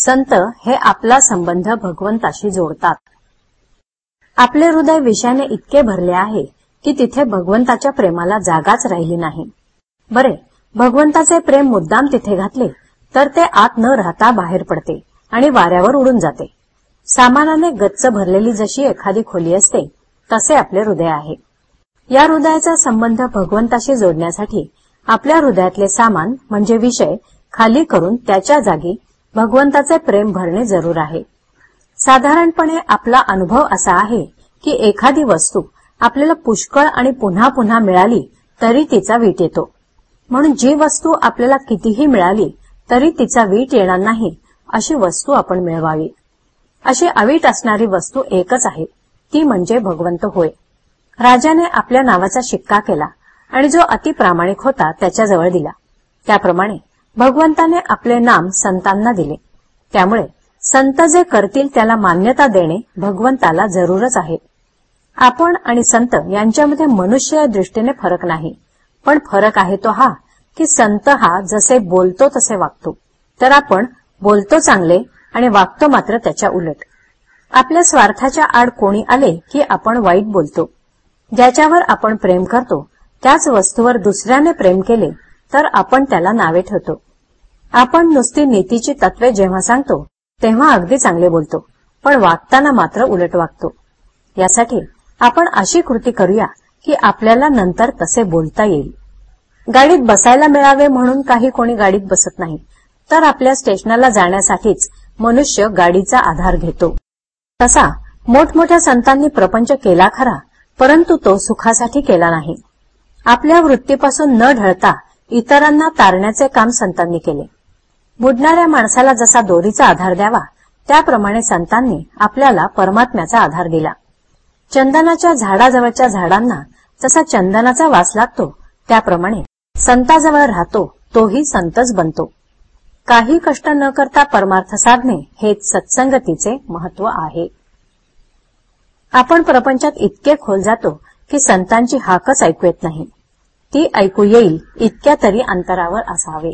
संत हे आपला संबंध भगवंताशी जोडतात. आपले हृदय विषयाने इतके भरले आहे की तिथे भगवंताच्या प्रेमाला जागाच राहिली नाही. बरे भगवंताचे प्रेम मुद्दाम तिथे घातले तर ते आत न राहता बाहेर पडते आणि वाऱ्यावर उडून जाते. सामानाने गच्च भरलेली जशी एखादी खोली असते तसे आपले हृदय आहे. या हृदयाचा संबंध भगवंताशी जोडण्यासाठी आपल्या हृदयातले सामान म्हणजे विषय खाली करून त्याच्या जागी भगवंताचे प्रेम भरणे जरूर आहे. साधारणपणे आपला अनुभव असा आहे की एखादी वस्तू आपल्याला पुष्कळ आणि पुन्हा पुन्हा मिळाली तरी तिचा वीट येतो. म्हणून जी वस्तू आपल्याला कितीही मिळाली तरी तिचा वीट येणार नाही अशी वस्तू आपण मिळवावी. अशी अवीट असणारी वस्तू एकच आहे ती म्हणजे भगवंत होय. राजाने आपल्या नावाचा शिक्का केला आणि जो अतिप्रामाणिक होता त्याच्याजवळ दिला. त्याप्रमाणे भगवंताने आपले नाम संतांना दिले. त्यामुळे संत जे करतील त्याला मान्यता देणे भगवंताला जरूरच आहे. आपण आणि संत यांच्यामध्ये मनुष्य या दृष्टीने फरक नाही. पण फरक आहे तो हा की संत हा जसे बोलतो तसे वागतो. तर आपण बोलतो चांगले आणि वागतो मात्र त्याच्या उलट. आपल्या स्वार्थाच्या आड कोणी आले की आपण वाईट बोलतो. ज्याच्यावर आपण प्रेम करतो त्याच वस्तूवर दुसऱ्याने प्रेम केले तर आपण त्याला नावे ठेवतो. आपण नुसती नीतीची तत्वे जेव्हा सांगतो तेव्हा अगदी चांगले बोलतो पण वागताना मात्र उलट वागतो. यासाठी आपण अशी कृती करूया की आपल्याला नंतर तसे बोलता येईल. गाडीत बसायला मिळावे म्हणून काही कोणी गाडीत बसत नाही तर आपल्या स्टेशनाला जाण्यासाठीच मनुष्य गाडीचा आधार घेतो. तसा मोठमोठ्या संतांनी प्रपंच केला खरा परंतु तो सुखासाठी केला नाही. आपल्या वृत्तीपासून न ढळता इतरांना तारण्याचे काम संतांनी केले. बुडणाऱ्या माणसाला जसा दोरीचा आधार द्यावा त्याप्रमाणे संतांनी आपल्याला परमात्म्याचा आधार दिला. चंदनाच्या झाडाजवळच्या झाडांना जसा चंदनाचा वास लागतो त्याप्रमाणे संताजवळ राहतो तोही संतच बनतो. काही कष्ट न करता परमार्थ साधणे हेच सत्संगतीचे महत्त्व आहे. आपण प्रपंचात इतके खोल जातो की संतांची हाकच ऐकू येत नाही. ती ऐकू येईल इतक्या तरी अंतरावर असावे.